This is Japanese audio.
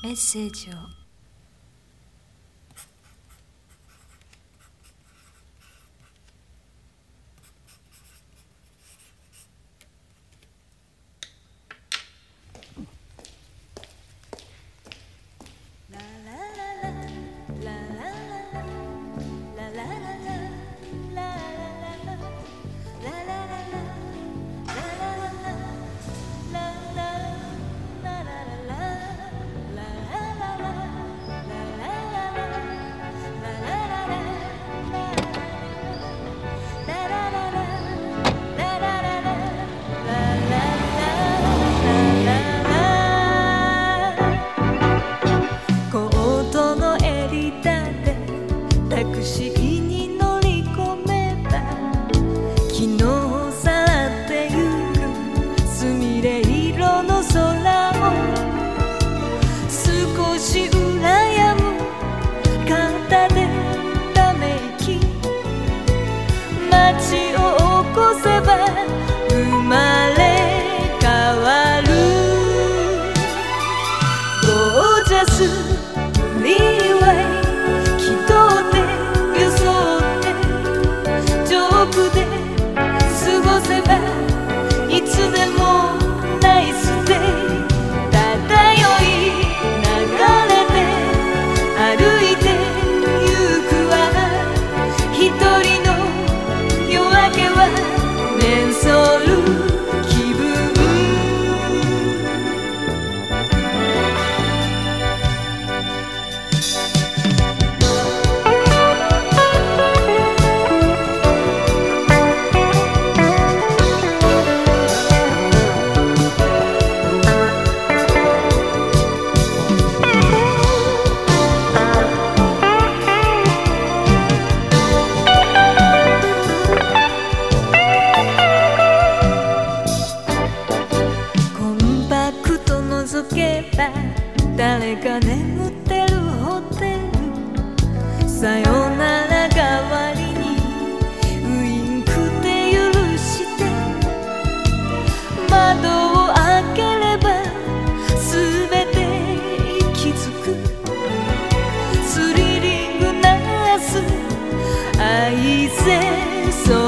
メッセージを。昨日ば誰か眠ってるホテルさよなら代わりにウインクで許して窓を開ければ全て息づく。スリリングな明日愛せそう。